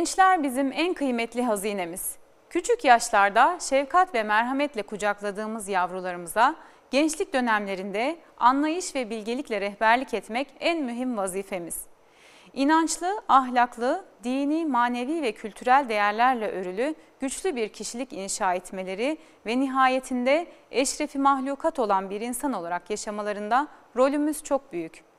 Gençler bizim en kıymetli hazinemiz. Küçük yaşlarda şefkat ve merhametle kucakladığımız yavrularımıza gençlik dönemlerinde anlayış ve bilgelikle rehberlik etmek en mühim vazifemiz. İnançlı, ahlaklı, dini, manevi ve kültürel değerlerle örülü güçlü bir kişilik inşa etmeleri ve nihayetinde eşrefi mahlukat olan bir insan olarak yaşamalarında rolümüz çok büyük.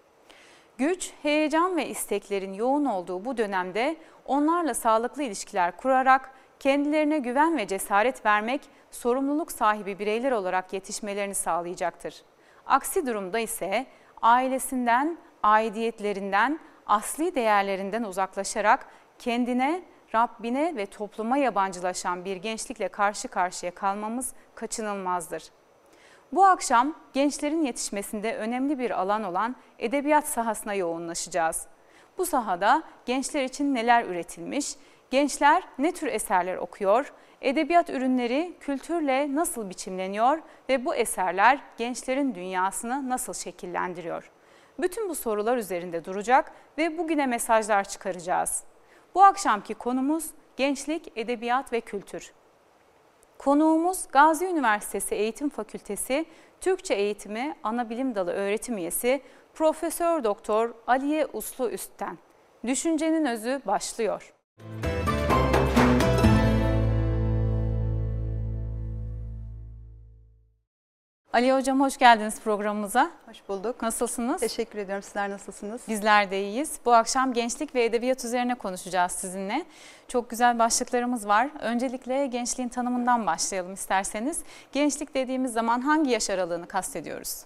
Güç, heyecan ve isteklerin yoğun olduğu bu dönemde onlarla sağlıklı ilişkiler kurarak kendilerine güven ve cesaret vermek, sorumluluk sahibi bireyler olarak yetişmelerini sağlayacaktır. Aksi durumda ise ailesinden, aidiyetlerinden, asli değerlerinden uzaklaşarak kendine, Rabbine ve topluma yabancılaşan bir gençlikle karşı karşıya kalmamız kaçınılmazdır. Bu akşam gençlerin yetişmesinde önemli bir alan olan edebiyat sahasına yoğunlaşacağız. Bu sahada gençler için neler üretilmiş, gençler ne tür eserler okuyor, edebiyat ürünleri kültürle nasıl biçimleniyor ve bu eserler gençlerin dünyasını nasıl şekillendiriyor? Bütün bu sorular üzerinde duracak ve bugüne mesajlar çıkaracağız. Bu akşamki konumuz gençlik, edebiyat ve kültür. Konuğumuz Gazi Üniversitesi Eğitim Fakültesi Türkçe Eğitimi Anabilim Dalı öğretim üyesi Profesör Doktor Aliye Uslu Üst'ten. Düşüncenin özü başlıyor. Ali Hocam hoş geldiniz programımıza. Hoş bulduk. Nasılsınız? Teşekkür ediyorum. Sizler nasılsınız? Bizler de iyiyiz. Bu akşam gençlik ve edebiyat üzerine konuşacağız sizinle. Çok güzel başlıklarımız var. Öncelikle gençliğin tanımından başlayalım isterseniz. Gençlik dediğimiz zaman hangi yaş aralığını kastediyoruz?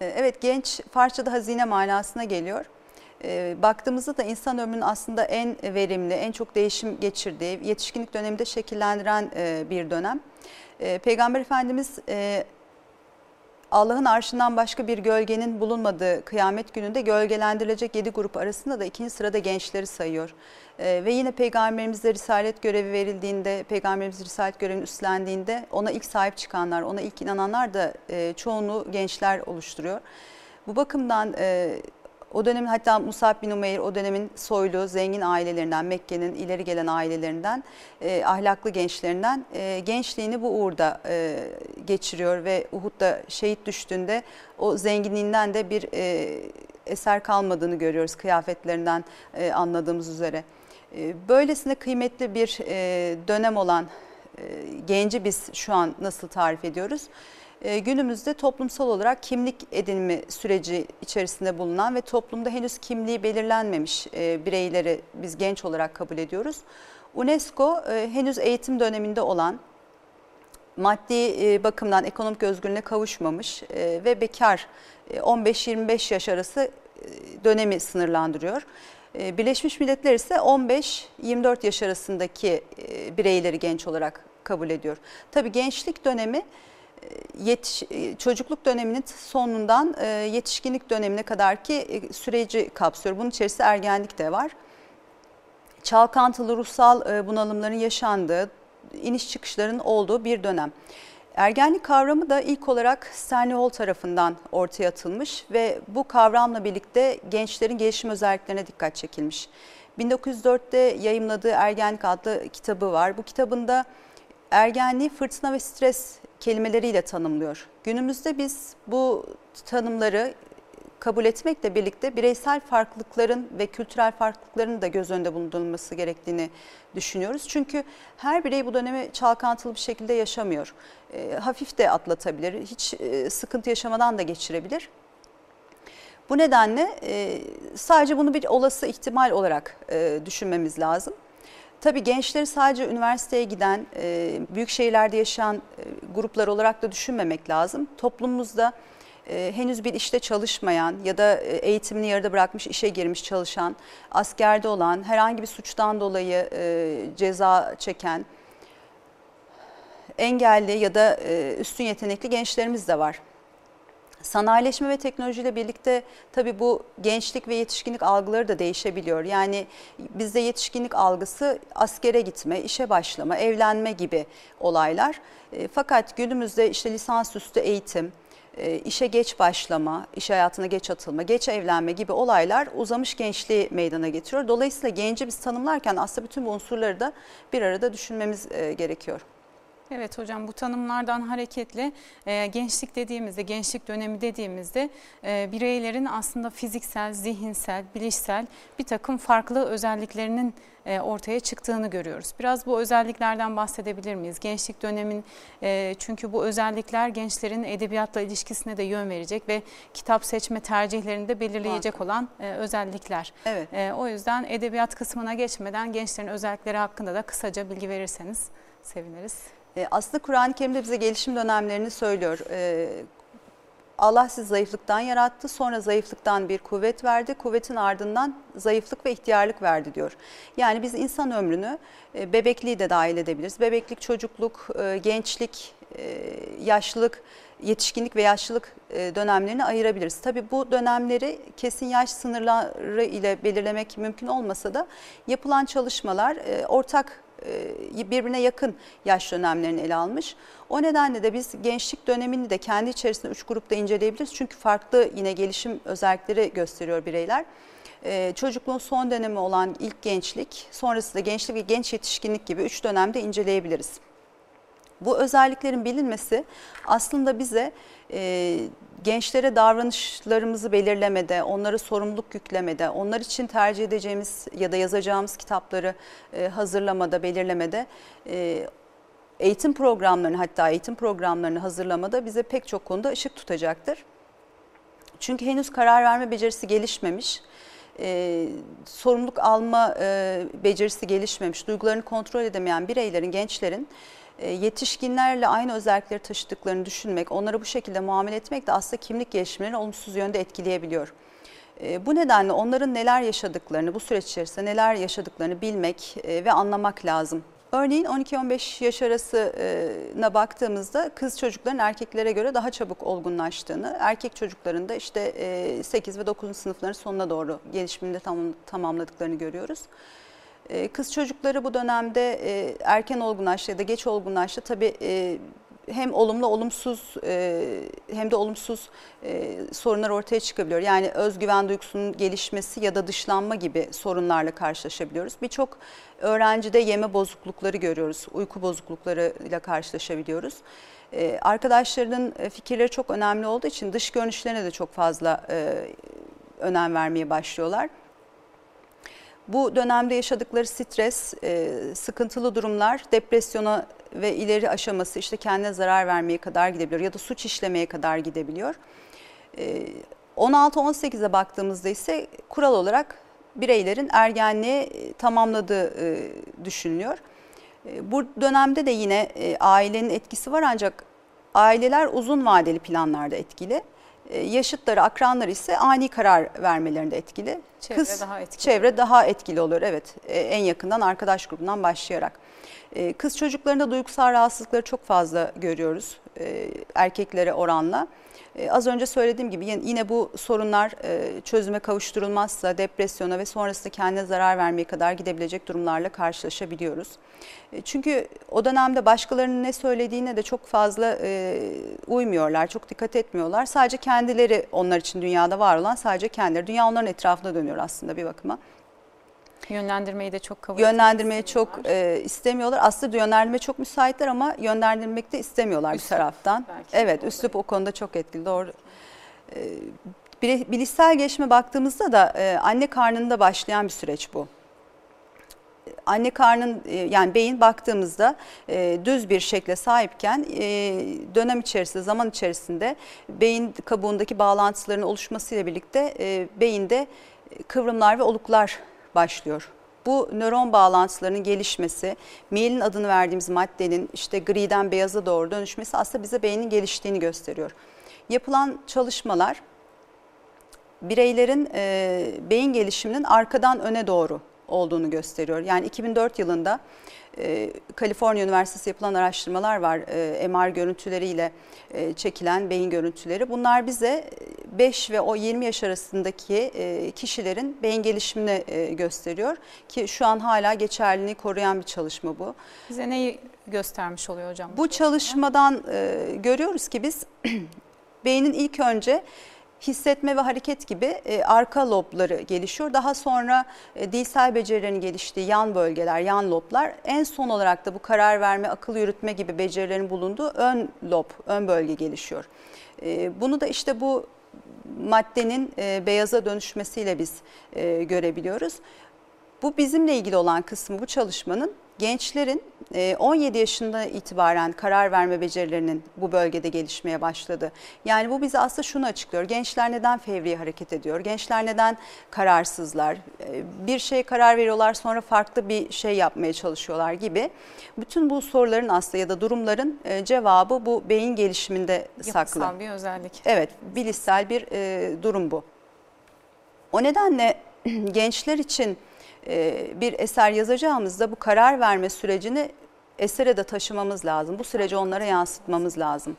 Ee, evet genç parçada hazine manasına geliyor. Ee, baktığımızda da insan ömrünün aslında en verimli, en çok değişim geçirdiği, yetişkinlik döneminde şekillendiren e, bir dönem. Ee, Peygamber Efendimiz e, Allah'ın arşından başka bir gölgenin bulunmadığı kıyamet gününde gölgelendirilecek yedi grup arasında da ikinci sırada gençleri sayıyor. Ee, ve yine Peygamberimize risalet görevi verildiğinde, Peygamberimiz risalet görevini üstlendiğinde ona ilk sahip çıkanlar, ona ilk inananlar da e, çoğunluğu gençler oluşturuyor. Bu bakımdan e, o dönemin hatta Musab bin Umeyr o dönemin soylu, zengin ailelerinden, Mekke'nin ileri gelen ailelerinden, e, ahlaklı gençlerinden e, gençliğini bu uğurda e, geçiriyor ve Uhud'da şehit düştüğünde o zenginliğinden de bir e, eser kalmadığını görüyoruz kıyafetlerinden e, anladığımız üzere. E, böylesine kıymetli bir e, dönem olan e, genci biz şu an nasıl tarif ediyoruz? E, günümüzde toplumsal olarak kimlik edinimi süreci içerisinde bulunan ve toplumda henüz kimliği belirlenmemiş e, bireyleri biz genç olarak kabul ediyoruz. UNESCO e, henüz eğitim döneminde olan maddi bakımdan ekonomik özgürlüğüne kavuşmamış ve bekar 15-25 yaş arası dönemi sınırlandırıyor. Birleşmiş Milletler ise 15-24 yaş arasındaki bireyleri genç olarak kabul ediyor. Tabii gençlik dönemi yetiş, çocukluk döneminin sonundan e, yetişkinlik dönemine kadar ki e, süreci kapsıyor. Bunun içerisinde ergenlik de var. Çalkantılı ruhsal e, bunalımların yaşandığı, iniş çıkışların olduğu bir dönem. Ergenlik kavramı da ilk olarak Stanley Hall tarafından ortaya atılmış ve bu kavramla birlikte gençlerin gelişim özelliklerine dikkat çekilmiş. 1904'te yayımladığı Ergenlik adlı kitabı var. Bu kitabında ergenliği fırtına ve stres kelimeleriyle tanımlıyor. Günümüzde biz bu tanımları kabul etmekle birlikte bireysel farklılıkların ve kültürel farklılıkların da göz önünde bulundurulması gerektiğini düşünüyoruz. Çünkü her birey bu dönemi çalkantılı bir şekilde yaşamıyor. E, hafif de atlatabilir, hiç e, sıkıntı yaşamadan da geçirebilir. Bu nedenle e, sadece bunu bir olası ihtimal olarak e, düşünmemiz lazım. Tabii gençleri sadece üniversiteye giden, e, büyük şehirlerde yaşayan e, gruplar olarak da düşünmemek lazım. Toplumumuzda e, henüz bir işte çalışmayan ya da eğitimini yarıda bırakmış işe girmiş çalışan, askerde olan, herhangi bir suçtan dolayı ceza çeken, engelli ya da üstün yetenekli gençlerimiz de var. Sanayileşme ve teknolojiyle birlikte tabii bu gençlik ve yetişkinlik algıları da değişebiliyor. Yani bizde yetişkinlik algısı askere gitme, işe başlama, evlenme gibi olaylar. E, fakat günümüzde işte lisansüstü eğitim, e, işe geç başlama, iş hayatına geç atılma, geç evlenme gibi olaylar uzamış gençliği meydana getiriyor. Dolayısıyla genci biz tanımlarken aslında bütün bu unsurları da bir arada düşünmemiz e, gerekiyor. Evet hocam bu tanımlardan hareketle e, gençlik dediğimizde, gençlik dönemi dediğimizde e, bireylerin aslında fiziksel, zihinsel, bilişsel bir takım farklı özelliklerinin e, ortaya çıktığını görüyoruz. Biraz bu özelliklerden bahsedebilir miyiz? Gençlik dönemin e, çünkü bu özellikler gençlerin edebiyatla ilişkisine de yön verecek ve kitap seçme tercihlerini de belirleyecek olan e, özellikler. Evet. O yüzden edebiyat kısmına geçmeden gençlerin özellikleri hakkında da kısaca bilgi verirseniz seviniriz. Aslında Kur'an-ı Kerim'de bize gelişim dönemlerini söylüyor. Allah sizi zayıflıktan yarattı, sonra zayıflıktan bir kuvvet verdi, kuvvetin ardından zayıflık ve ihtiyarlık verdi diyor. Yani biz insan ömrünü e, bebekliği de dahil edebiliriz. Bebeklik, çocukluk, e, gençlik, e, yaşlılık, yetişkinlik ve yaşlılık dönemlerini ayırabiliriz. Tabii bu dönemleri kesin yaş sınırları ile belirlemek mümkün olmasa da yapılan çalışmalar ortak birbirine yakın yaş dönemlerini ele almış. O nedenle de biz gençlik dönemini de kendi içerisinde üç grupta inceleyebiliriz. Çünkü farklı yine gelişim özellikleri gösteriyor bireyler. Ee, çocukluğun son dönemi olan ilk gençlik, sonrasında gençlik ve genç yetişkinlik gibi üç dönemde inceleyebiliriz. Bu özelliklerin bilinmesi aslında bize e, gençlere davranışlarımızı belirlemede, onlara sorumluluk yüklemede, onlar için tercih edeceğimiz ya da yazacağımız kitapları e, hazırlamada, belirlemede e, eğitim programlarını hatta eğitim programlarını hazırlamada bize pek çok konuda ışık tutacaktır. Çünkü henüz karar verme becerisi gelişmemiş, e, sorumluluk alma e, becerisi gelişmemiş, duygularını kontrol edemeyen bireylerin, gençlerin yetişkinlerle aynı özellikleri taşıdıklarını düşünmek, onları bu şekilde muamele etmek de aslında kimlik gelişimlerini olumsuz yönde etkileyebiliyor. E, bu nedenle onların neler yaşadıklarını, bu süreç içerisinde neler yaşadıklarını bilmek e, ve anlamak lazım. Örneğin 12-15 yaş arasına baktığımızda kız çocukların erkeklere göre daha çabuk olgunlaştığını, erkek çocukların da işte 8 ve 9. sınıfların sonuna doğru gelişimini tamamladıklarını görüyoruz. Kız çocukları bu dönemde erken olgunlaştı ya da geç olgunlaştı. Tabii hem olumlu olumsuz hem de olumsuz sorunlar ortaya çıkabiliyor. Yani özgüven duygusunun gelişmesi ya da dışlanma gibi sorunlarla karşılaşabiliyoruz. Birçok öğrencide yeme bozuklukları görüyoruz, uyku bozukluklarıyla karşılaşabiliyoruz. Arkadaşlarının fikirleri çok önemli olduğu için dış görünüşlerine de çok fazla önem vermeye başlıyorlar. Bu dönemde yaşadıkları stres, sıkıntılı durumlar depresyona ve ileri aşaması işte kendine zarar vermeye kadar gidebiliyor ya da suç işlemeye kadar gidebiliyor. 16-18'e baktığımızda ise kural olarak bireylerin ergenliğe tamamladığı düşünülüyor. Bu dönemde de yine ailenin etkisi var ancak aileler uzun vadeli planlarda etkili. Yaşıtları, akranları ise ani karar vermelerinde etkili. Çevre Kız, daha etkili. Çevre daha etkili oluyor evet en yakından arkadaş grubundan başlayarak. Kız çocuklarında duygusal rahatsızlıkları çok fazla görüyoruz erkeklere oranla. Az önce söylediğim gibi yine bu sorunlar çözüme kavuşturulmazsa depresyona ve sonrasında kendine zarar vermeye kadar gidebilecek durumlarla karşılaşabiliyoruz. Çünkü o dönemde başkalarının ne söylediğine de çok fazla uymuyorlar, çok dikkat etmiyorlar. Sadece kendileri onlar için dünyada var olan sadece kendileri. Dünya onların etrafında dönüyor aslında bir bakıma. Yönlendirmeyi de çok kabul Yönlendirmeyi çok e, istemiyorlar. Aslında yönlendirme çok müsaitler ama yönlendirmek de istemiyorlar üslup, bir taraftan. Evet, üslup o konuda çok etkili. Doğru. E, bilişsel gelişime baktığımızda da e, anne karnında başlayan bir süreç bu anne karnın e, yani beyin baktığımızda e, düz bir şekle sahipken e, dönem içerisinde zaman içerisinde beyin kabuğundaki bağlantıların oluşmasıyla birlikte e, beyinde kıvrımlar ve oluklar başlıyor. Bu nöron bağlantılarının gelişmesi, miyelin adını verdiğimiz maddenin işte griden beyaza doğru dönüşmesi aslında bize beynin geliştiğini gösteriyor. Yapılan çalışmalar bireylerin e, beyin gelişiminin arkadan öne doğru olduğunu gösteriyor. Yani 2004 yılında e, Kaliforniya Üniversitesi yapılan araştırmalar var. E, MR görüntüleriyle e, çekilen beyin görüntüleri. Bunlar bize 5 ve o 20 yaş arasındaki e, kişilerin beyin gelişimini e, gösteriyor. Ki şu an hala geçerliliğini koruyan bir çalışma bu. Bize neyi göstermiş oluyor hocam? Bu çalışmadan e, görüyoruz ki biz Beynin ilk önce hissetme ve hareket gibi e, arka lobları gelişiyor. Daha sonra e, dilsel becerilerin geliştiği yan bölgeler, yan loblar. En son olarak da bu karar verme, akıl yürütme gibi becerilerin bulunduğu ön lob, ön bölge gelişiyor. E, bunu da işte bu maddenin e, beyaza dönüşmesiyle biz e, görebiliyoruz. Bu bizimle ilgili olan kısmı bu çalışmanın gençlerin 17 e, yaşında itibaren karar verme becerilerinin bu bölgede gelişmeye başladı. Yani bu bize aslında şunu açıklıyor. Gençler neden fevri hareket ediyor? Gençler neden kararsızlar? E, bir şey karar veriyorlar sonra farklı bir şey yapmaya çalışıyorlar gibi. Bütün bu soruların aslında ya da durumların e, cevabı bu beyin gelişiminde saklı. Yapısal bir özellik. Evet, bilişsel bir durum bu. O nedenle gençler için e, bir eser yazacağımızda bu karar verme sürecini esere de taşımamız lazım. Bu süreci onlara yansıtmamız lazım.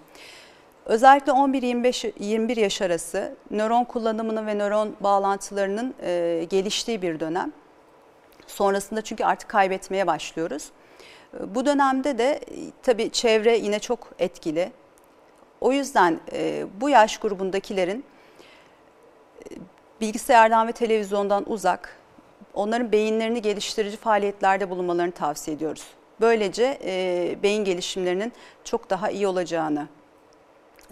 Özellikle 11-25-21 yaş arası nöron kullanımının ve nöron bağlantılarının e, geliştiği bir dönem. Sonrasında çünkü artık kaybetmeye başlıyoruz. E, bu dönemde de tabii çevre yine çok etkili. O yüzden bu yaş grubundakilerin bilgisayardan ve televizyondan uzak, onların beyinlerini geliştirici faaliyetlerde bulunmalarını tavsiye ediyoruz. Böylece e, beyin gelişimlerinin çok daha iyi olacağını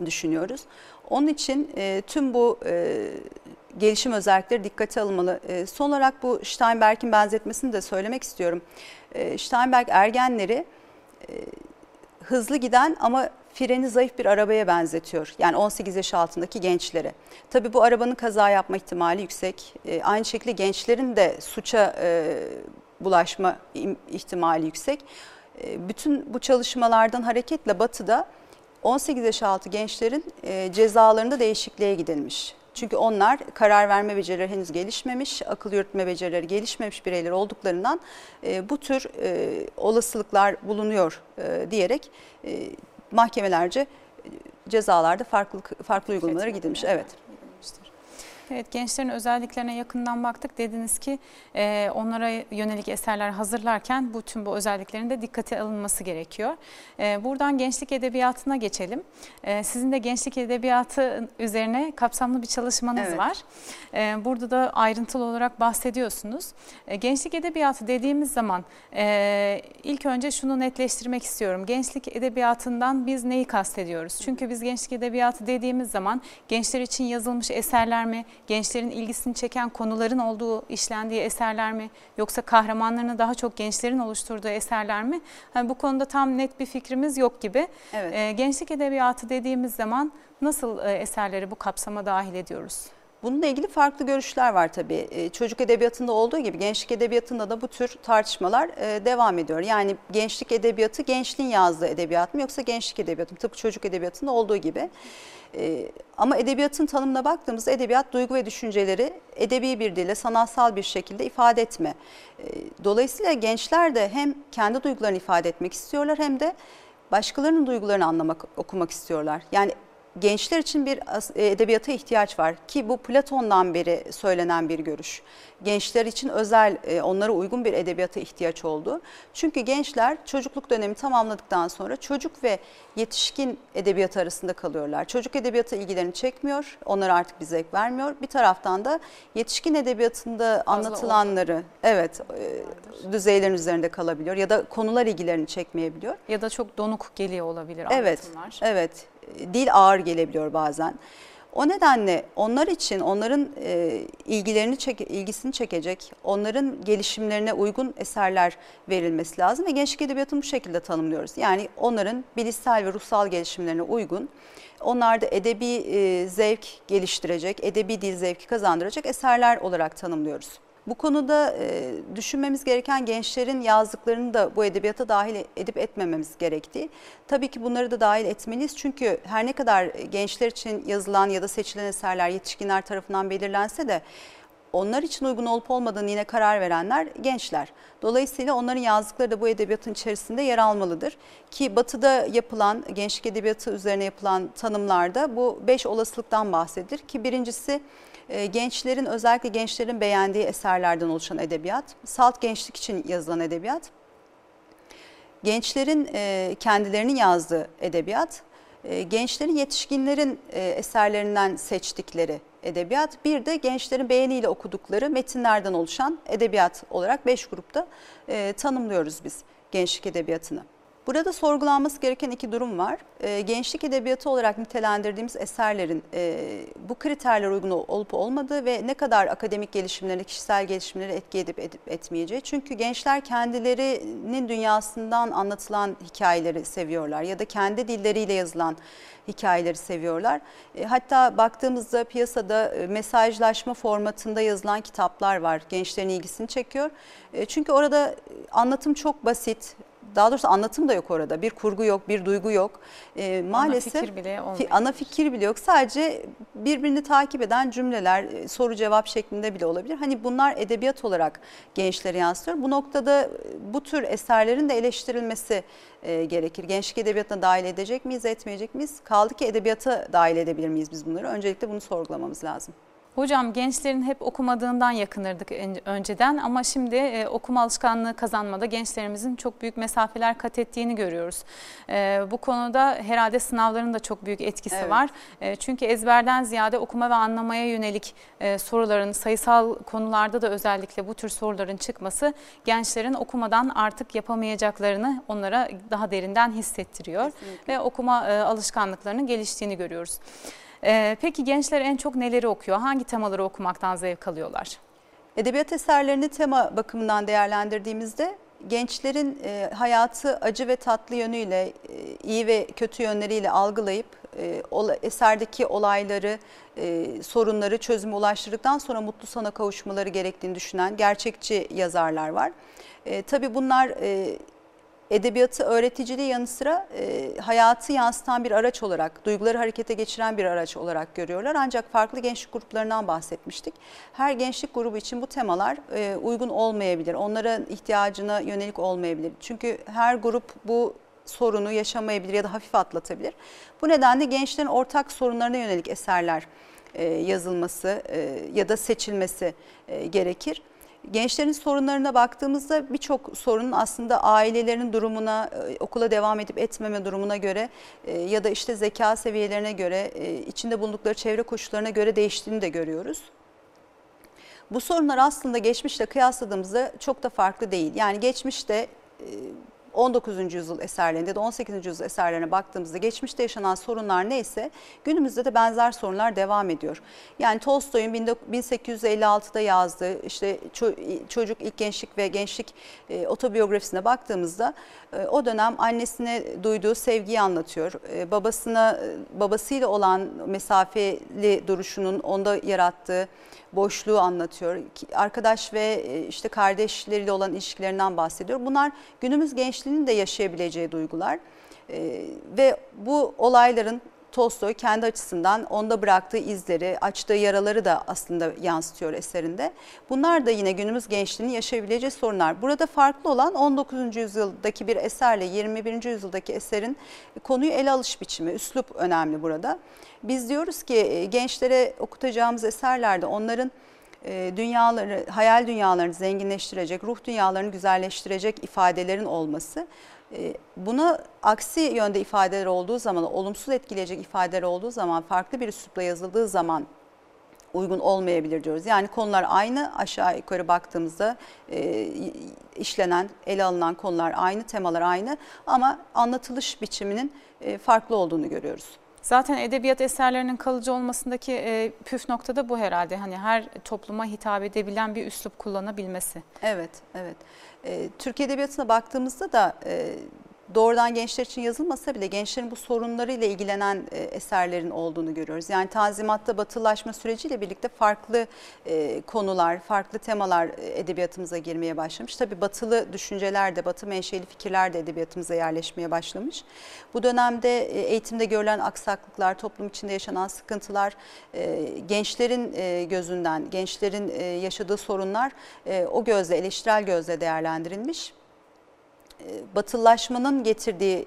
düşünüyoruz. Onun için e, tüm bu e, gelişim özellikleri dikkate alınmalı. E, son olarak bu Steinberg'in benzetmesini de söylemek istiyorum. E, Steinberg ergenleri e, hızlı giden ama freni zayıf bir arabaya benzetiyor. Yani 18 yaş altındaki gençlere. Tabii bu arabanın kaza yapma ihtimali yüksek. E, aynı şekilde gençlerin de suça e, bulaşma ihtimali yüksek. E, bütün bu çalışmalardan hareketle Batı'da 18 yaş altı gençlerin e, cezalarında değişikliğe gidilmiş. Çünkü onlar karar verme becerileri henüz gelişmemiş, akıl yürütme becerileri gelişmemiş bireyler olduklarından e, bu tür e, olasılıklar bulunuyor e, diyerek e, mahkemelerce e, cezalarda farklı farklı uygulamalara gidilmiş. Evet. Evet gençlerin özelliklerine yakından baktık. Dediniz ki e, onlara yönelik eserler hazırlarken bu tüm bu özelliklerin de dikkate alınması gerekiyor. E, buradan gençlik edebiyatına geçelim. E, sizin de gençlik edebiyatı üzerine kapsamlı bir çalışmanız evet. var. E, burada da ayrıntılı olarak bahsediyorsunuz. E, gençlik edebiyatı dediğimiz zaman e, ilk önce şunu netleştirmek istiyorum. Gençlik edebiyatından biz neyi kastediyoruz? Çünkü biz gençlik edebiyatı dediğimiz zaman gençler için yazılmış eserler mi, gençlerin ilgisini çeken konuların olduğu, işlendiği eserler mi yoksa kahramanlarını daha çok gençlerin oluşturduğu eserler mi? Yani bu konuda tam net bir fikrimiz yok gibi. Evet. E, gençlik edebiyatı dediğimiz zaman nasıl e, eserleri bu kapsama dahil ediyoruz? Bununla ilgili farklı görüşler var tabii. Ee, çocuk edebiyatında olduğu gibi gençlik edebiyatında da bu tür tartışmalar e, devam ediyor. Yani gençlik edebiyatı gençliğin yazdığı edebiyat mı yoksa gençlik edebiyatı mı? Tıpkı çocuk edebiyatında olduğu gibi. Ee, ama edebiyatın tanımına baktığımızda edebiyat duygu ve düşünceleri edebi bir dille, sanatsal bir şekilde ifade etme. Ee, dolayısıyla gençler de hem kendi duygularını ifade etmek istiyorlar hem de başkalarının duygularını anlamak, okumak istiyorlar. Yani gençler için bir e, edebiyata ihtiyaç var ki bu Platon'dan beri söylenen bir görüş. Gençler için özel, e, onlara uygun bir edebiyata ihtiyaç oldu. Çünkü gençler çocukluk dönemi tamamladıktan sonra çocuk ve yetişkin edebiyatı arasında kalıyorlar. Çocuk edebiyatı ilgilerini çekmiyor, onlara artık bir zevk vermiyor. Bir taraftan da yetişkin edebiyatında Fazla anlatılanları, oldu. evet, e, düzeylerin üzerinde kalabiliyor ya da konular ilgilerini çekmeyebiliyor. Ya da çok donuk geliyor olabilir evet, anlatımlar. Evet, dil ağır gelebiliyor bazen. O nedenle onlar için onların e, ilgilerini çek, ilgisini çekecek, onların gelişimlerine uygun eserler verilmesi lazım ve gençlik edebiyatını bu şekilde tanımlıyoruz. Yani onların bilişsel ve ruhsal gelişimlerine uygun, onlarda edebi e, zevk geliştirecek, edebi dil zevki kazandıracak eserler olarak tanımlıyoruz. Bu konuda e, düşünmemiz gereken gençlerin yazdıklarını da bu edebiyata dahil edip etmememiz gerektiği. Tabii ki bunları da dahil etmeliyiz çünkü her ne kadar gençler için yazılan ya da seçilen eserler yetişkinler tarafından belirlense de onlar için uygun olup olmadığını yine karar verenler gençler. Dolayısıyla onların yazdıkları da bu edebiyatın içerisinde yer almalıdır. Ki batıda yapılan gençlik edebiyatı üzerine yapılan tanımlarda bu beş olasılıktan bahsedilir. Ki birincisi e, gençlerin özellikle gençlerin beğendiği eserlerden oluşan edebiyat, salt gençlik için yazılan edebiyat, gençlerin e, kendilerinin yazdığı edebiyat, E, gençlerin yetişkinlerin e, eserlerinden seçtikleri edebiyat, bir de gençlerin beğeniyle okudukları metinlerden oluşan edebiyat olarak beş grupta tanımlıyoruz biz gençlik edebiyatını. Burada sorgulanması gereken iki durum var. E, gençlik edebiyatı olarak nitelendirdiğimiz eserlerin e, bu kriterler uygun olup olmadığı ve ne kadar akademik gelişimlerine, kişisel gelişimlere etki edip, edip etmeyeceği. Çünkü gençler kendilerinin dünyasından anlatılan hikayeleri seviyorlar ya da kendi dilleriyle yazılan hikayeleri seviyorlar. E, hatta baktığımızda piyasada e, mesajlaşma formatında yazılan kitaplar var. Gençlerin ilgisini çekiyor. E, çünkü orada anlatım çok basit, daha doğrusu anlatım da yok orada. Bir kurgu yok, bir duygu yok. E, maalesef ana fikir bile olmuyor. Ana fikir bile yok. Sadece birbirini takip eden cümleler, e, soru cevap şeklinde bile olabilir. Hani bunlar edebiyat olarak gençlere yansıyor. Bu noktada e, bu tür eserlerin de eleştirilmesi e, gerekir. Gençlik edebiyatına dahil edecek miyiz, etmeyecek miyiz? Kaldı ki edebiyata dahil edebilir miyiz biz bunları? Öncelikle bunu sorgulamamız lazım. Hocam gençlerin hep okumadığından yakınırdık önceden ama şimdi e, okuma alışkanlığı kazanmada gençlerimizin çok büyük mesafeler kat ettiğini görüyoruz. E, bu konuda herhalde sınavların da çok büyük etkisi evet. var. E, çünkü ezberden ziyade okuma ve anlamaya yönelik e, soruların sayısal konularda da özellikle bu tür soruların çıkması gençlerin okumadan artık yapamayacaklarını onlara daha derinden hissettiriyor. Kesinlikle. Ve okuma e, alışkanlıklarının geliştiğini görüyoruz. Ee, peki gençler en çok neleri okuyor? Hangi temaları okumaktan zevk alıyorlar? Edebiyat eserlerini tema bakımından değerlendirdiğimizde gençlerin e, hayatı acı ve tatlı yönüyle, e, iyi ve kötü yönleriyle algılayıp e, ola, eserdeki olayları, e, sorunları çözüme ulaştırdıktan sonra mutlu sana kavuşmaları gerektiğini düşünen gerçekçi yazarlar var. E, tabii bunlar e, edebiyatı öğreticiliği yanı sıra e, hayatı yansıtan bir araç olarak, duyguları harekete geçiren bir araç olarak görüyorlar. Ancak farklı gençlik gruplarından bahsetmiştik. Her gençlik grubu için bu temalar e, uygun olmayabilir. Onların ihtiyacına yönelik olmayabilir. Çünkü her grup bu sorunu yaşamayabilir ya da hafif atlatabilir. Bu nedenle gençlerin ortak sorunlarına yönelik eserler e, yazılması e, ya da seçilmesi e, gerekir. Gençlerin sorunlarına baktığımızda birçok sorunun aslında ailelerin durumuna, e, okula devam edip etmeme durumuna göre e, ya da işte zeka seviyelerine göre, e, içinde bulundukları çevre koşullarına göre değiştiğini de görüyoruz. Bu sorunlar aslında geçmişle kıyasladığımızda çok da farklı değil. Yani geçmişte 19. yüzyıl eserlerinde de 18. yüzyıl eserlerine baktığımızda geçmişte yaşanan sorunlar neyse günümüzde de benzer sorunlar devam ediyor. Yani Tolstoy'un 1856'da yazdığı işte çocuk ilk gençlik ve gençlik e, otobiyografisine baktığımızda e, o dönem annesine duyduğu sevgiyi anlatıyor. E, babasına babasıyla olan mesafeli duruşunun onda yarattığı boşluğu anlatıyor. Arkadaş ve e, işte kardeşleriyle olan ilişkilerinden bahsediyor. Bunlar günümüz gençliğinin de yaşayabileceği duygular. Ee, ve bu olayların Tolstoy kendi açısından onda bıraktığı izleri, açtığı yaraları da aslında yansıtıyor eserinde. Bunlar da yine günümüz gençliğinin yaşayabileceği sorunlar. Burada farklı olan 19. yüzyıldaki bir eserle 21. yüzyıldaki eserin konuyu ele alış biçimi, üslup önemli burada. Biz diyoruz ki e, gençlere okutacağımız eserlerde onların e, dünyaları, hayal dünyalarını zenginleştirecek, ruh dünyalarını güzelleştirecek ifadelerin olması buna aksi yönde ifadeler olduğu zaman, olumsuz etkileyecek ifadeler olduğu zaman, farklı bir üslupla yazıldığı zaman uygun olmayabilir diyoruz. Yani konular aynı aşağı yukarı baktığımızda e, işlenen, ele alınan konular aynı, temalar aynı ama anlatılış biçiminin e, farklı olduğunu görüyoruz. Zaten edebiyat eserlerinin kalıcı olmasındaki e, püf nokta da bu herhalde. Hani her topluma hitap edebilen bir üslup kullanabilmesi. Evet, evet. E, Türk Edebiyatı'na baktığımızda da e, doğrudan gençler için yazılmasa bile gençlerin bu sorunlarıyla ilgilenen e, eserlerin olduğunu görüyoruz. Yani tanzimatta batılılaşma süreciyle birlikte farklı e, konular, farklı temalar e, edebiyatımıza girmeye başlamış. Tabii batılı düşünceler de, batı menşeli fikirler de edebiyatımıza yerleşmeye başlamış. Bu dönemde eğitimde görülen aksaklıklar, toplum içinde yaşanan sıkıntılar, gençlerin gözünden, gençlerin yaşadığı sorunlar o gözle, eleştirel gözle değerlendirilmiş. Batılılaşmanın getirdiği e,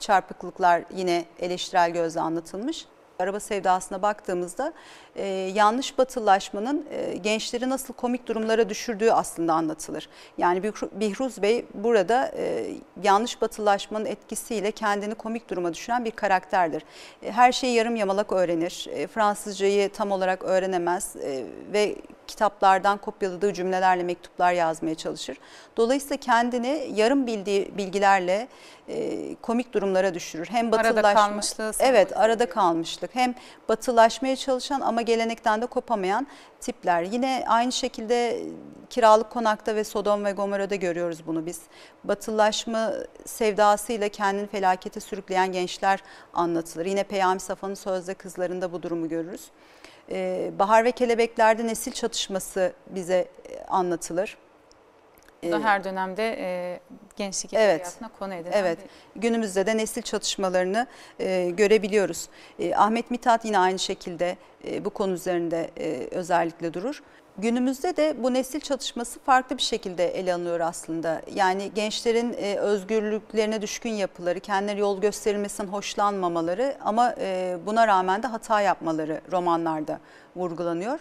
çarpıklıklar yine eleştirel gözle anlatılmış. Araba sevdasına baktığımızda e, yanlış batılılaşmanın e, gençleri nasıl komik durumlara düşürdüğü aslında anlatılır. Yani Bihruz Bey burada e, yanlış batılılaşmanın etkisiyle kendini komik duruma düşüren bir karakterdir. E, her şeyi yarım yamalak öğrenir, e, Fransızcayı tam olarak öğrenemez e, ve kitaplardan kopyaladığı cümlelerle mektuplar yazmaya çalışır. Dolayısıyla kendini yarım bildiği bilgilerle e, komik durumlara düşürür. Hem batılaşma, arada kalmışlığı. Evet, arada kalmışlık. Hem batılaşmaya çalışan ama gelenekten de kopamayan tipler. Yine aynı şekilde kiralık konakta ve Sodom ve Gomorra'da görüyoruz bunu biz. Batılaşma sevdasıyla kendini felakete sürükleyen gençler anlatılır. Yine Peyami Safa'nın sözde kızlarında bu durumu görürüz. Ee, Bahar ve Kelebekler'de nesil çatışması bize e, anlatılır. Bu da ee, her dönemde e, gençlik edebiyatına evet, konu edilen Evet, bir... günümüzde de nesil çatışmalarını e, görebiliyoruz. E, Ahmet Mithat yine aynı şekilde e, bu konu üzerinde e, özellikle durur. Günümüzde de bu nesil çatışması farklı bir şekilde ele alınıyor aslında. Yani gençlerin e, özgürlüklerine düşkün yapıları, kendileri yol gösterilmesinden hoşlanmamaları ama e, buna rağmen de hata yapmaları romanlarda vurgulanıyor.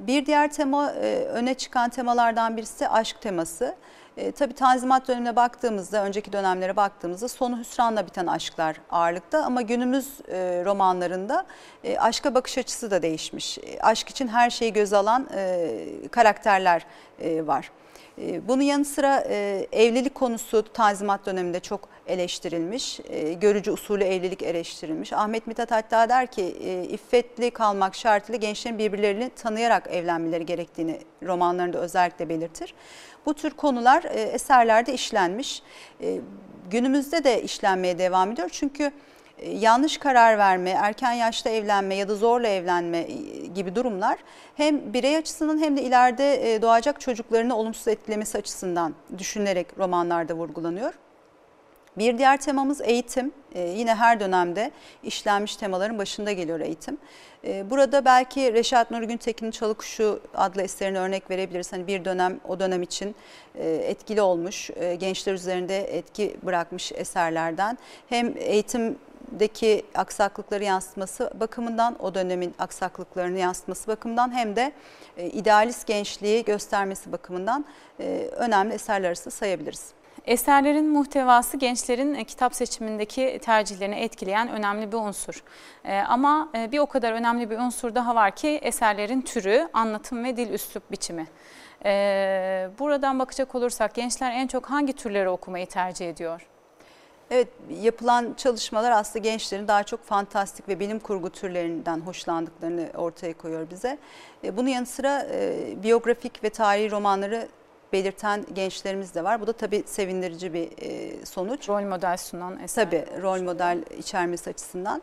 Bir diğer tema e, öne çıkan temalardan birisi aşk teması. E, tabii Tanzimat dönemine baktığımızda, önceki dönemlere baktığımızda sonu hüsranla biten aşklar ağırlıkta ama günümüz e, romanlarında e, aşka bakış açısı da değişmiş. E, aşk için her şeyi göze alan e, karakterler e, var. E, bunun yanı sıra e, evlilik konusu Tanzimat döneminde çok eleştirilmiş. E, görücü usulü evlilik eleştirilmiş. Ahmet Mithat hatta der ki iffetli kalmak şartıyla gençlerin birbirlerini tanıyarak evlenmeleri gerektiğini romanlarında özellikle belirtir. Bu tür konular e, eserlerde işlenmiş. E, günümüzde de işlenmeye devam ediyor. Çünkü e, yanlış karar verme, erken yaşta evlenme ya da zorla evlenme e, gibi durumlar hem birey açısından hem de ileride e, doğacak çocuklarını olumsuz etkilemesi açısından düşünülerek romanlarda vurgulanıyor. Bir diğer temamız eğitim. Ee, yine her dönemde işlenmiş temaların başında geliyor eğitim. Ee, burada belki Reşat Nuri Güntekin'in Çalıkuşu adlı eserini örnek verebiliriz. Hani bir dönem o dönem için e, etkili olmuş, e, gençler üzerinde etki bırakmış eserlerden. Hem eğitimdeki aksaklıkları yansıtması bakımından, o dönemin aksaklıklarını yansıtması bakımından hem de e, idealist gençliği göstermesi bakımından e, önemli eserler arasında sayabiliriz. Eserlerin muhtevası gençlerin e, kitap seçimindeki tercihlerini etkileyen önemli bir unsur. E, ama e, bir o kadar önemli bir unsur daha var ki eserlerin türü, anlatım ve dil üslup biçimi. Buradan bakacak olursak gençler en çok hangi türleri okumayı tercih ediyor? Evet yapılan çalışmalar aslında gençlerin daha çok fantastik ve bilim kurgu türlerinden hoşlandıklarını ortaya koyuyor bize. Bunun yanı sıra biyografik ve tarihi romanları belirten gençlerimiz de var. Bu da tabii sevindirici bir e, sonuç. Rol model sunan eser. Tabii rol model içermesi açısından.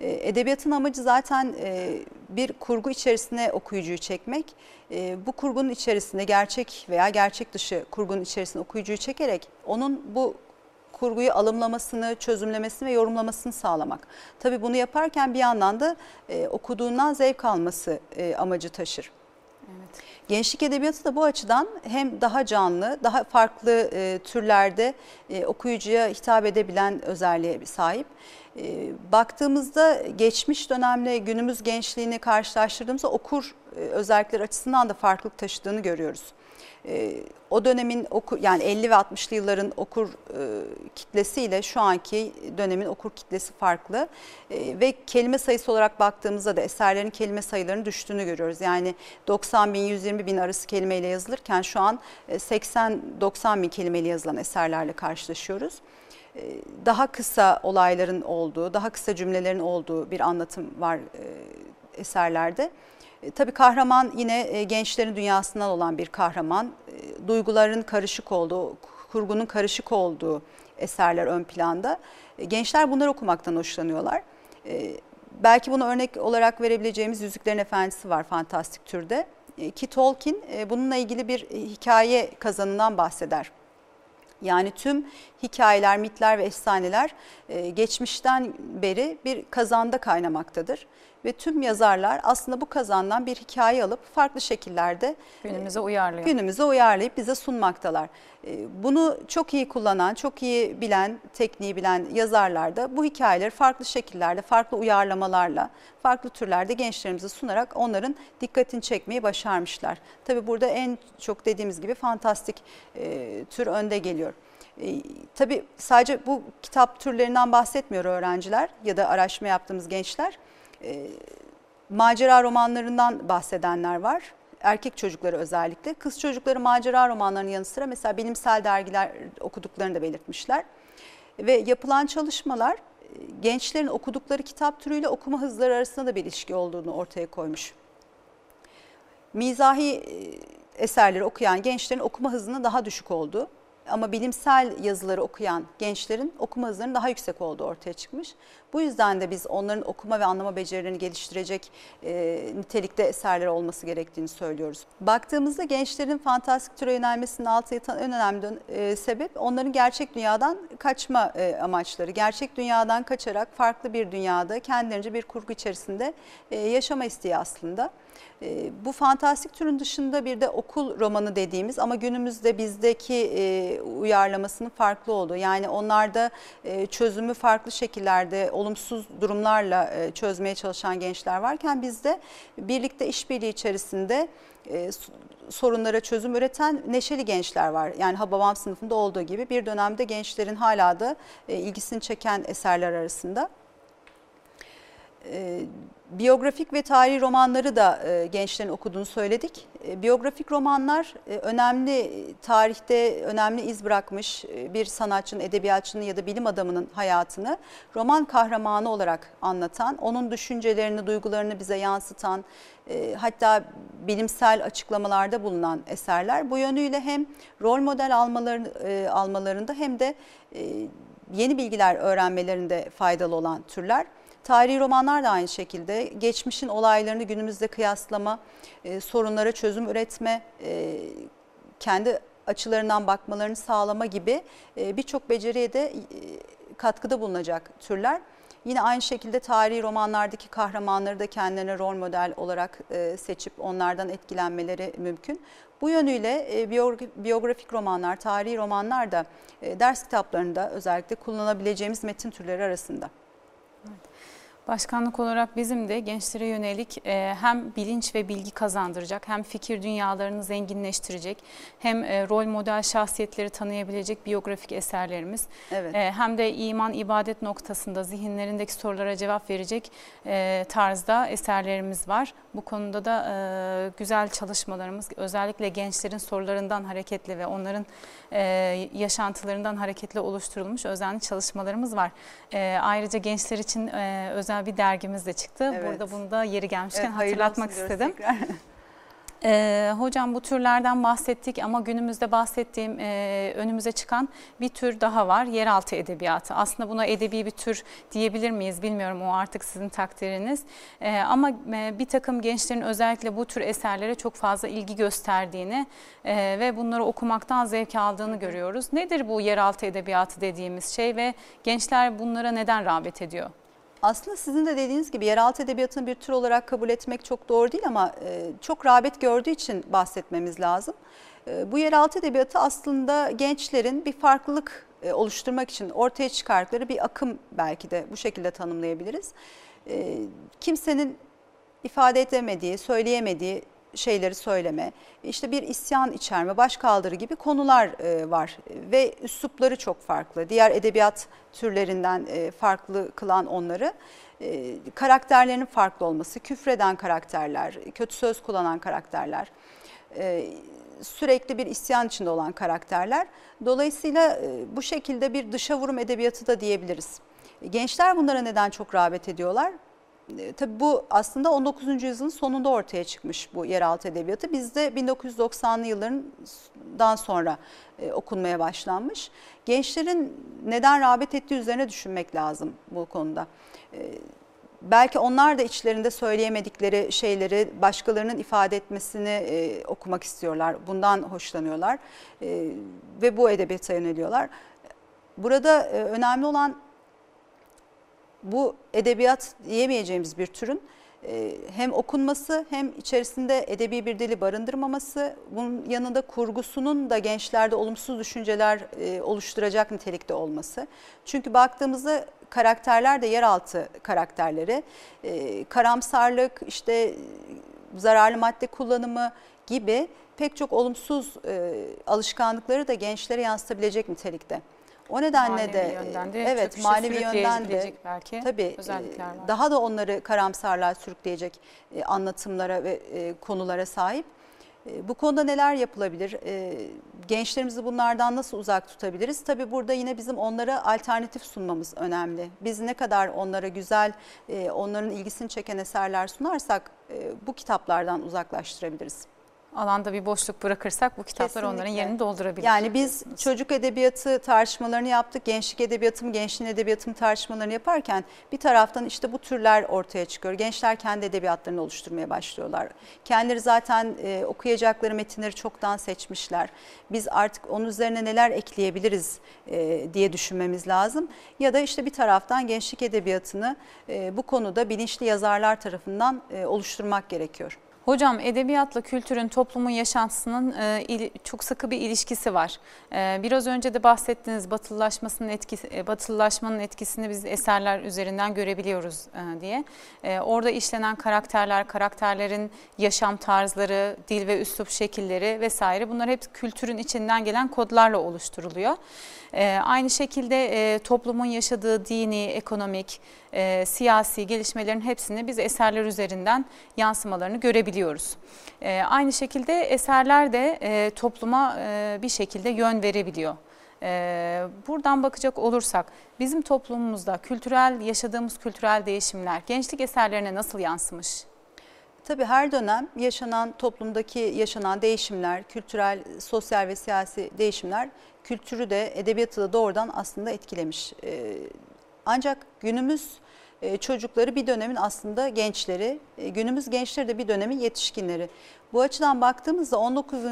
E, edebiyatın amacı zaten e, bir kurgu içerisine okuyucuyu çekmek. E, bu kurgunun içerisinde gerçek veya gerçek dışı kurgunun içerisinde okuyucuyu çekerek onun bu kurguyu alımlamasını, çözümlemesini ve yorumlamasını sağlamak. Tabii bunu yaparken bir yandan da e, okuduğundan zevk alması e, amacı taşır. Gençlik edebiyatı da bu açıdan hem daha canlı, daha farklı e, türlerde e, okuyucuya hitap edebilen özelliğe sahip. E, baktığımızda geçmiş dönemle günümüz gençliğini karşılaştırdığımızda okur e, özellikleri açısından da farklılık taşıdığını görüyoruz e, o dönemin okur yani 50 ve 60'lı yılların okur e, kitlesiyle şu anki dönemin okur kitlesi farklı e, ve kelime sayısı olarak baktığımızda da eserlerin kelime sayılarının düştüğünü görüyoruz. Yani 90 bin 120 bin arası kelimeyle yazılırken şu an 80-90 e, bin kelimeyle yazılan eserlerle karşılaşıyoruz e, daha kısa olayların olduğu, daha kısa cümlelerin olduğu bir anlatım var e, eserlerde. E, tabii kahraman yine e, gençlerin dünyasından olan bir kahraman. E, duyguların karışık olduğu, kurgunun karışık olduğu eserler ön planda. Gençler bunları okumaktan hoşlanıyorlar. Belki bunu örnek olarak verebileceğimiz Yüzüklerin Efendisi var fantastik türde. Ki Tolkien bununla ilgili bir hikaye kazanından bahseder. Yani tüm hikayeler, mitler ve efsaneler geçmişten beri bir kazanda kaynamaktadır ve tüm yazarlar aslında bu kazandan bir hikaye alıp farklı şekillerde günümüze uyarlıyor. Günümüze uyarlayıp bize sunmaktalar. E, bunu çok iyi kullanan, çok iyi bilen, tekniği bilen yazarlar da bu hikayeleri farklı şekillerde, farklı uyarlamalarla, farklı türlerde gençlerimize sunarak onların dikkatini çekmeyi başarmışlar. Tabii burada en çok dediğimiz gibi fantastik e, tür önde geliyor. E, tabii sadece bu kitap türlerinden bahsetmiyor öğrenciler ya da araştırma yaptığımız gençler. E, macera romanlarından bahsedenler var. Erkek çocukları özellikle. Kız çocukları macera romanlarının yanı sıra mesela bilimsel dergiler okuduklarını da belirtmişler. Ve yapılan çalışmalar e, gençlerin okudukları kitap türüyle okuma hızları arasında da bir ilişki olduğunu ortaya koymuş. Mizahi e, eserleri okuyan gençlerin okuma hızının daha düşük olduğu ama bilimsel yazıları okuyan gençlerin okuma hızlarının daha yüksek olduğu ortaya çıkmış. Bu yüzden de biz onların okuma ve anlama becerilerini geliştirecek e, nitelikte eserler olması gerektiğini söylüyoruz. Baktığımızda gençlerin fantastik türe yönelmesinin altı yatan en önemli e, sebep onların gerçek dünyadan kaçma e, amaçları. Gerçek dünyadan kaçarak farklı bir dünyada kendilerince bir kurgu içerisinde e, yaşama isteği aslında. Ee, bu fantastik türün dışında bir de okul romanı dediğimiz ama günümüzde bizdeki e, uyarlamasının farklı olduğu yani onlarda e, çözümü farklı şekillerde olumsuz durumlarla e, çözmeye çalışan gençler varken bizde birlikte işbirliği içerisinde sorunlara çözüm üreten neşeli gençler var. Yani Hababam sınıfında olduğu gibi bir dönemde gençlerin hala da ilgisini çeken eserler arasında biyografik ve tarihi romanları da e, gençlerin okuduğunu söyledik. E, biyografik romanlar e, önemli tarihte önemli iz bırakmış e, bir sanatçının, edebiyatçının ya da bilim adamının hayatını roman kahramanı olarak anlatan, onun düşüncelerini, duygularını bize yansıtan, e, hatta bilimsel açıklamalarda bulunan eserler. Bu yönüyle hem rol model almaları, e, almalarında hem de e, yeni bilgiler öğrenmelerinde faydalı olan türler. Tarihi romanlar da aynı şekilde geçmişin olaylarını günümüzde kıyaslama, e, sorunlara çözüm üretme, e, kendi açılarından bakmalarını sağlama gibi e, birçok beceriye de e, katkıda bulunacak türler. Yine aynı şekilde tarihi romanlardaki kahramanları da kendilerine rol model olarak e, seçip onlardan etkilenmeleri mümkün. Bu yönüyle e, biyografik romanlar, tarihi romanlar da e, ders kitaplarında özellikle kullanabileceğimiz metin türleri arasında. Başkanlık olarak bizim de gençlere yönelik e, hem bilinç ve bilgi kazandıracak hem fikir dünyalarını zenginleştirecek hem e, rol model şahsiyetleri tanıyabilecek biyografik eserlerimiz evet. e, hem de iman ibadet noktasında zihinlerindeki sorulara cevap verecek tarzda eserlerimiz var. Bu konuda da güzel çalışmalarımız özellikle gençlerin sorularından hareketli ve onların yaşantılarından hareketli oluşturulmuş özenli çalışmalarımız var. Ayrıca gençler için e, özel bir dergimiz de çıktı. Evet. Burada bunu da yeri gelmişken evet, hatırlatmak istedim. Ee, hocam bu türlerden bahsettik ama günümüzde bahsettiğim e, önümüze çıkan bir tür daha var. Yeraltı edebiyatı. Aslında buna edebi bir tür diyebilir miyiz bilmiyorum o artık sizin takdiriniz. E, ama e, bir takım gençlerin özellikle bu tür eserlere çok fazla ilgi gösterdiğini e, ve bunları okumaktan zevk aldığını görüyoruz. Nedir bu yeraltı edebiyatı dediğimiz şey ve gençler bunlara neden rağbet ediyor? Aslında sizin de dediğiniz gibi yeraltı edebiyatını bir tür olarak kabul etmek çok doğru değil ama e, çok rağbet gördüğü için bahsetmemiz lazım. E, bu yeraltı edebiyatı aslında gençlerin bir farklılık e, oluşturmak için ortaya çıkarttıkları bir akım belki de bu şekilde tanımlayabiliriz. Kimsenin ifade edemediği, söyleyemediği şeyleri söyleme, işte bir isyan içerme, başkaldırı gibi konular e, var ve üslupları çok farklı. Diğer edebiyat türlerinden e, farklı kılan onları e, karakterlerinin farklı olması, küfreden karakterler, kötü söz kullanan karakterler, sürekli bir isyan içinde olan karakterler. Dolayısıyla bu şekilde bir dışa vurum edebiyatı da diyebiliriz. Gençler bunlara neden çok rağbet ediyorlar? E, tabii bu aslında 19. yüzyılın sonunda ortaya çıkmış bu yeraltı edebiyatı. Bizde 1990'lı yıllardan sonra e, okunmaya başlanmış. Gençlerin neden rağbet ettiği üzerine düşünmek lazım bu konuda. E, belki onlar da içlerinde söyleyemedikleri şeyleri başkalarının ifade etmesini e, okumak istiyorlar. Bundan hoşlanıyorlar e, ve bu edebiyata yöneliyorlar. Burada e, önemli olan bu edebiyat diyemeyeceğimiz bir türün e, hem okunması hem içerisinde edebi bir dili barındırmaması, bunun yanında kurgusunun da gençlerde olumsuz düşünceler e, oluşturacak nitelikte olması. Çünkü baktığımızda karakterler de yeraltı karakterleri, e, karamsarlık, işte zararlı madde kullanımı gibi pek çok olumsuz alışkanlıkları da gençlere yansıtabilecek nitelikte. O nedenle manevi de, yönden de evet manevi yönden de belki tabii özellikler var. daha da onları karamsarlığa sürükleyecek e, anlatımlara ve e, konulara sahip. E, bu konuda neler yapılabilir? Gençlerimizi bunlardan nasıl uzak tutabiliriz? Tabii burada yine bizim onlara alternatif sunmamız önemli. Biz ne kadar onlara güzel, onların ilgisini çeken eserler sunarsak bu kitaplardan uzaklaştırabiliriz alanda bir boşluk bırakırsak bu kitaplar Kesinlikle. onların yerini doldurabilir. Yani biz çocuk edebiyatı tartışmalarını yaptık. Gençlik edebiyatı mı, gençliğin edebiyatı mı tartışmalarını yaparken bir taraftan işte bu türler ortaya çıkıyor. Gençler kendi edebiyatlarını oluşturmaya başlıyorlar. Kendileri zaten e, okuyacakları metinleri çoktan seçmişler. Biz artık onun üzerine neler ekleyebiliriz e, diye düşünmemiz lazım. Ya da işte bir taraftan gençlik edebiyatını e, bu konuda bilinçli yazarlar tarafından e, oluşturmak gerekiyor. Hocam edebiyatla kültürün toplumun yaşantısının e, çok sıkı bir ilişkisi var. E, biraz önce de bahsettiğiniz batılılaşmasının etkisi, e, batılılaşmanın etkisini biz eserler üzerinden görebiliyoruz diye. Orada işlenen karakterler, karakterlerin yaşam tarzları, dil ve üslup şekilleri vesaire bunlar hep kültürün içinden gelen kodlarla oluşturuluyor. Aynı şekilde toplumun yaşadığı dini, ekonomik, siyasi gelişmelerin hepsini biz eserler üzerinden yansımalarını görebiliyoruz. E, aynı şekilde eserler de e, topluma e, bir şekilde yön verebiliyor. E, buradan bakacak olursak bizim toplumumuzda kültürel yaşadığımız kültürel değişimler gençlik eserlerine nasıl yansımış? Tabii her dönem yaşanan toplumdaki yaşanan değişimler, kültürel, sosyal ve siyasi değişimler kültürü de edebiyatı da doğrudan aslında etkilemiş. Ee, ancak günümüz e, çocukları bir dönemin aslında gençleri, e, günümüz gençleri de bir dönemin yetişkinleri. Bu açıdan baktığımızda 19.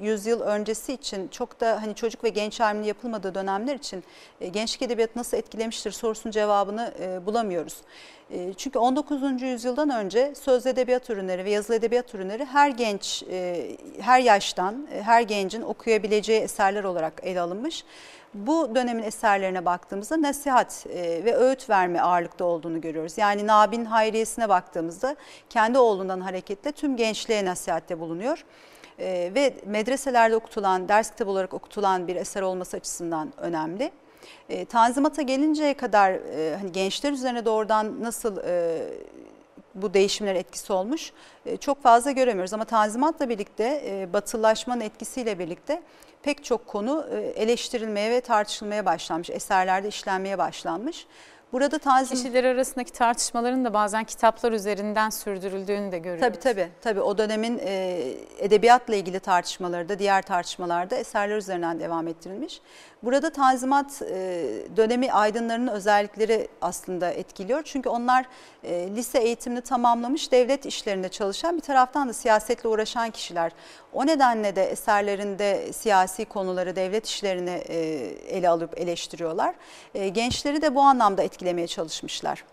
yüzyıl öncesi için çok da hani çocuk ve genç alemli yapılmadığı dönemler için e, gençlik edebiyatı nasıl etkilemiştir sorusunun cevabını bulamıyoruz. Çünkü 19. yüzyıldan önce sözlü edebiyat ürünleri ve yazılı edebiyat ürünleri her genç, her yaştan, her gencin okuyabileceği eserler olarak ele alınmış bu dönemin eserlerine baktığımızda nasihat e, ve öğüt verme ağırlıkta olduğunu görüyoruz. Yani Nabin Hayriyesine baktığımızda kendi oğlundan hareketle tüm gençliğe nasihatte bulunuyor. E, ve medreselerde okutulan, ders kitabı olarak okutulan bir eser olması açısından önemli. E, Tanzimat'a gelinceye kadar e, hani gençler üzerine doğrudan nasıl e, bu değişimler etkisi olmuş e, çok fazla göremiyoruz. Ama Tanzimat'la birlikte e, batılılaşmanın etkisiyle birlikte pek çok konu e, eleştirilmeye ve tartışılmaya başlanmış, eserlerde işlenmeye başlanmış. Burada tanzim... Kişiler arasındaki tartışmaların da bazen kitaplar üzerinden sürdürüldüğünü de görüyoruz. Tabii tabii. tabii. O dönemin e, edebiyatla ilgili tartışmaları da diğer tartışmalarda eserler üzerinden devam ettirilmiş. Burada Tanzimat e, dönemi aydınlarının özellikleri aslında etkiliyor. Çünkü onlar e, lise eğitimini tamamlamış devlet işlerinde çalışan bir taraftan da siyasetle uğraşan kişiler. O nedenle de eserlerinde siyasi konuları, devlet işlerini e, ele alıp eleştiriyorlar. Gençleri de bu anlamda etkilemeye çalışmışlar.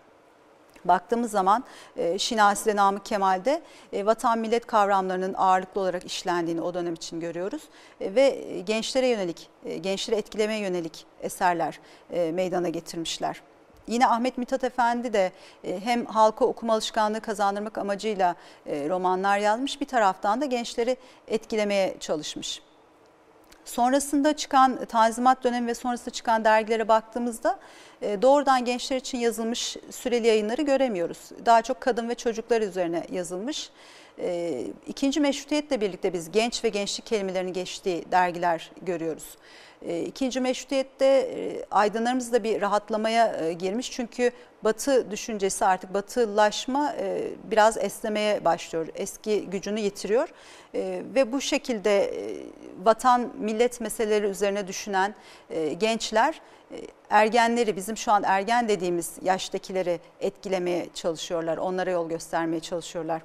Baktığımız zaman e, Şinasi ve Namık Kemal'de e, vatan millet kavramlarının ağırlıklı olarak işlendiğini o dönem için görüyoruz. E, ve gençlere yönelik, e, gençleri etkilemeye yönelik eserler e, meydana getirmişler. Yine Ahmet Mithat Efendi de e, hem halka okuma alışkanlığı kazandırmak amacıyla e, romanlar yazmış bir taraftan da gençleri etkilemeye çalışmış. Sonrasında çıkan Tanzimat dönemi ve sonrasında çıkan dergilere baktığımızda e, doğrudan gençler için yazılmış süreli yayınları göremiyoruz. Daha çok kadın ve çocuklar üzerine yazılmış. İkinci meşrutiyetle birlikte biz genç ve gençlik kelimelerini geçtiği dergiler görüyoruz. E, ikinci meşrutiyette aydınlarımız da bir rahatlamaya girmiş. Çünkü batı düşüncesi artık batılaşma biraz esnemeye başlıyor. Eski gücünü yitiriyor. Ve bu şekilde vatan millet meseleleri üzerine düşünen gençler ergenleri bizim şu an ergen dediğimiz yaştakileri etkilemeye çalışıyorlar. Onlara yol göstermeye çalışıyorlar.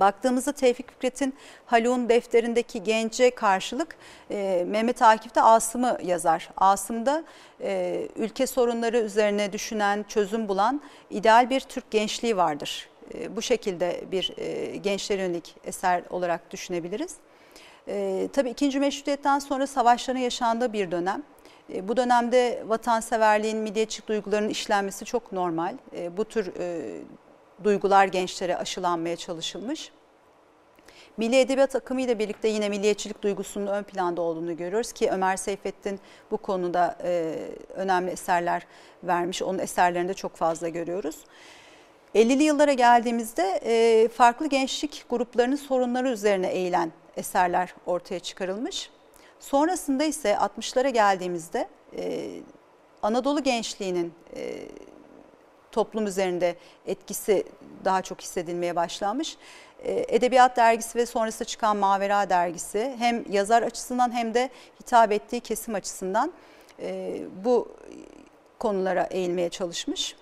Baktığımızda Tevfik Fikret'in Haluk'un defterindeki gence karşılık e, Mehmet Akif de Asım'ı yazar. Asım'da e, ülke sorunları üzerine düşünen, çözüm bulan ideal bir Türk gençliği vardır. E, bu şekilde bir gençlere yönelik eser olarak düşünebiliriz. Tabii ikinci meşrutiyetten sonra savaşların yaşandığı bir dönem. Bu dönemde vatanseverliğin, milliyetçilik duygularının işlenmesi çok normal. Bu tür duygular gençlere aşılanmaya çalışılmış. Milli Edebiyat akımı ile birlikte yine milliyetçilik duygusunun ön planda olduğunu görüyoruz ki Ömer Seyfettin bu konuda e, önemli eserler vermiş. Onun eserlerinde çok fazla görüyoruz. 50'li yıllara geldiğimizde e, farklı gençlik gruplarının sorunları üzerine eğilen eserler ortaya çıkarılmış. Sonrasında ise 60'lara geldiğimizde e, Anadolu gençliğinin e, toplum üzerinde etkisi daha çok hissedilmeye başlanmış. E, Edebiyat dergisi ve sonrasında çıkan Mavera dergisi hem yazar açısından hem de hitap ettiği kesim açısından e, bu konulara eğilmeye çalışmış.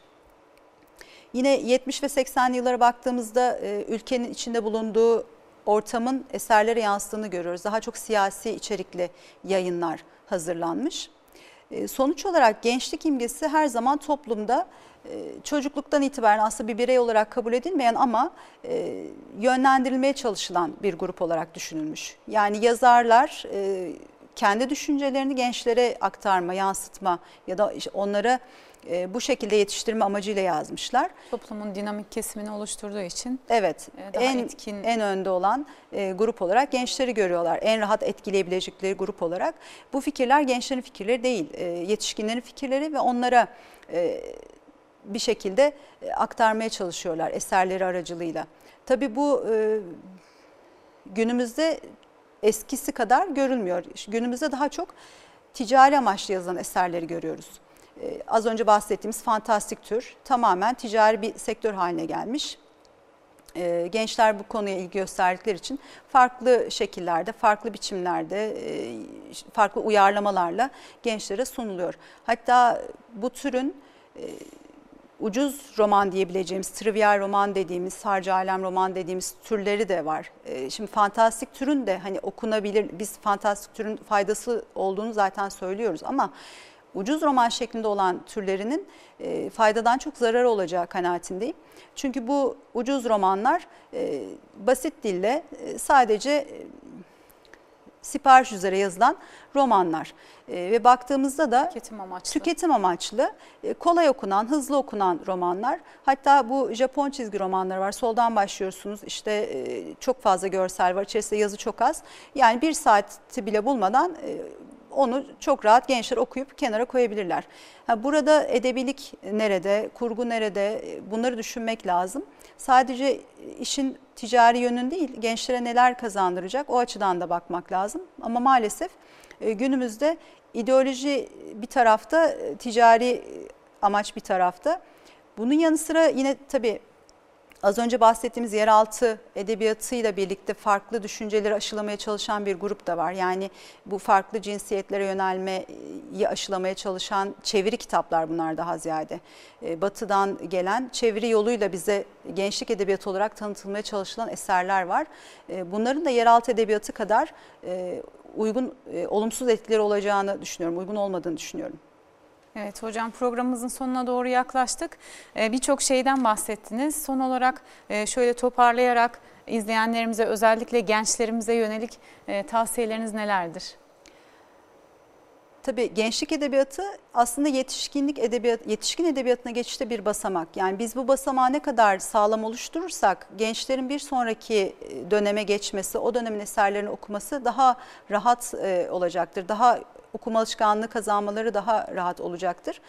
Yine 70 ve 80'li yıllara baktığımızda e, ülkenin içinde bulunduğu ortamın eserlere yansıdığını görüyoruz. Daha çok siyasi içerikli yayınlar hazırlanmış. Sonuç olarak gençlik imgesi her zaman toplumda ee, çocukluktan itibaren aslında bir birey olarak kabul edilmeyen ama e, yönlendirilmeye çalışılan bir grup olarak düşünülmüş. Yani yazarlar e, kendi düşüncelerini gençlere aktarma, yansıtma ya da onlara e, bu şekilde yetiştirme amacıyla yazmışlar. Toplumun dinamik kesimini oluşturduğu için Evet, en etkin en önde olan e, grup olarak gençleri görüyorlar. En rahat etkileyebilecekleri grup olarak. Bu fikirler gençlerin fikirleri değil, e, yetişkinlerin fikirleri ve onlara e, bir şekilde e, aktarmaya çalışıyorlar eserleri aracılığıyla. Tabii bu e, günümüzde eskisi kadar görülmüyor. Günümüzde daha çok ticari amaçlı yazılan eserleri görüyoruz. E, az önce bahsettiğimiz fantastik tür tamamen ticari bir sektör haline gelmiş. gençler bu konuya ilgi gösterdikleri için farklı şekillerde, farklı biçimlerde, farklı uyarlamalarla gençlere sunuluyor. Hatta bu türün ucuz roman diyebileceğimiz, trivial roman dediğimiz, harcı alem roman dediğimiz türleri de var. Ee, şimdi fantastik türün de hani okunabilir, biz fantastik türün faydası olduğunu zaten söylüyoruz ama ucuz roman şeklinde olan türlerinin e, faydadan çok zarar olacağı kanaatindeyim. Çünkü bu ucuz romanlar e, basit dille e, sadece sipariş üzere yazılan romanlar. E, ve baktığımızda da tüketim amaçlı, tüketim amaçlı e, kolay okunan, hızlı okunan romanlar. Hatta bu Japon çizgi romanları var. Soldan başlıyorsunuz. İşte e, çok fazla görsel var. İçerisinde yazı çok az. Yani bir saati bile bulmadan e, onu çok rahat gençler okuyup kenara koyabilirler. burada edebilik nerede, kurgu nerede bunları düşünmek lazım. Sadece işin ticari yönün değil gençlere neler kazandıracak o açıdan da bakmak lazım. Ama maalesef e, günümüzde ideoloji bir tarafta, e, ticari amaç bir tarafta. Bunun yanı sıra yine tabii Az önce bahsettiğimiz yeraltı edebiyatıyla birlikte farklı düşünceleri aşılamaya çalışan bir grup da var. Yani bu farklı cinsiyetlere yönelmeyi aşılamaya çalışan çeviri kitaplar bunlar daha ziyade. Ee, batı'dan gelen çeviri yoluyla bize gençlik edebiyatı olarak tanıtılmaya çalışılan eserler var. Ee, bunların da yeraltı edebiyatı kadar e, uygun, e, olumsuz etkileri olacağını düşünüyorum, uygun olmadığını düşünüyorum. Evet hocam programımızın sonuna doğru yaklaştık. Ee, birçok şeyden bahsettiniz. Son olarak e, şöyle toparlayarak izleyenlerimize özellikle gençlerimize yönelik e, tavsiyeleriniz nelerdir? Tabii gençlik edebiyatı aslında yetişkinlik edebiyat yetişkin edebiyatına geçişte bir basamak. Yani biz bu basamağı ne kadar sağlam oluşturursak gençlerin bir sonraki e, döneme geçmesi, o dönemin eserlerini okuması daha rahat olacaktır. Daha okuma alışkanlığı kazanmaları daha rahat olacaktır.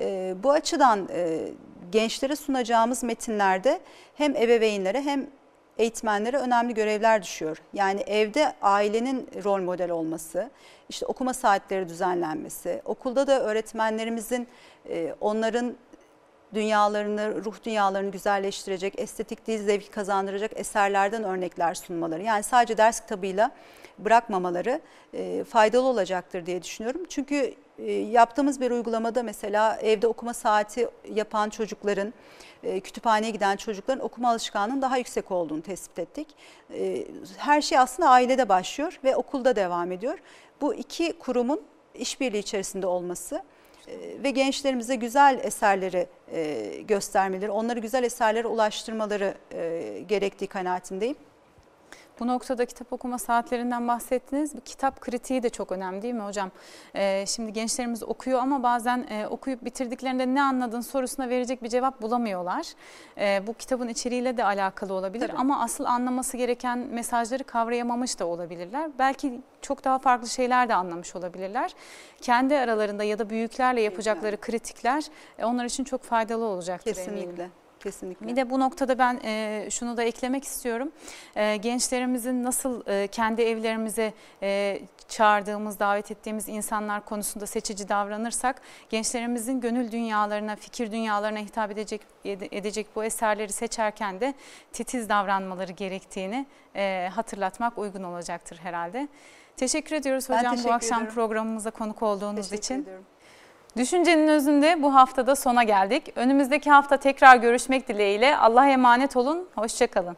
E, bu açıdan e, gençlere sunacağımız metinlerde hem ebeveynlere hem eğitmenlere önemli görevler düşüyor. Yani evde ailenin rol model olması, işte okuma saatleri düzenlenmesi, okulda da öğretmenlerimizin e, onların dünyalarını, ruh dünyalarını güzelleştirecek, estetik dil zevki kazandıracak eserlerden örnekler sunmaları. Yani sadece ders kitabıyla bırakmamaları e, faydalı olacaktır diye düşünüyorum. Çünkü e, yaptığımız bir uygulamada mesela evde okuma saati yapan çocukların, e, kütüphaneye giden çocukların okuma alışkanlığının daha yüksek olduğunu tespit ettik. E, her şey aslında ailede başlıyor ve okulda devam ediyor. Bu iki kurumun işbirliği içerisinde olması E, ve gençlerimize güzel eserleri e, göstermeleri, onları güzel eserlere ulaştırmaları e, gerektiği kanaatindeyim. Bu noktada kitap okuma saatlerinden bahsettiniz. Kitap kritiği de çok önemli değil mi hocam? Ee, şimdi gençlerimiz okuyor ama bazen e, okuyup bitirdiklerinde ne anladın sorusuna verecek bir cevap bulamıyorlar. E, bu kitabın içeriğiyle de alakalı olabilir Tabii. ama asıl anlaması gereken mesajları kavrayamamış da olabilirler. Belki çok daha farklı şeyler de anlamış olabilirler. Kendi aralarında ya da büyüklerle yapacakları kritikler e, onlar için çok faydalı olacaktır eminim. Kesinlikle. Bir de bu noktada ben e, şunu da eklemek istiyorum. E, gençlerimizin nasıl e, kendi evlerimize e, çağırdığımız, davet ettiğimiz insanlar konusunda seçici davranırsak gençlerimizin gönül dünyalarına, fikir dünyalarına hitap edecek edecek bu eserleri seçerken de titiz davranmaları gerektiğini e, hatırlatmak uygun olacaktır herhalde. Teşekkür ediyoruz hocam teşekkür bu akşam ederim. programımıza konuk olduğunuz Teşekkür için. ediyorum. Düşüncenin özünde bu haftada sona geldik. Önümüzdeki hafta tekrar görüşmek dileğiyle. Allah'a emanet olun. Hoşçakalın.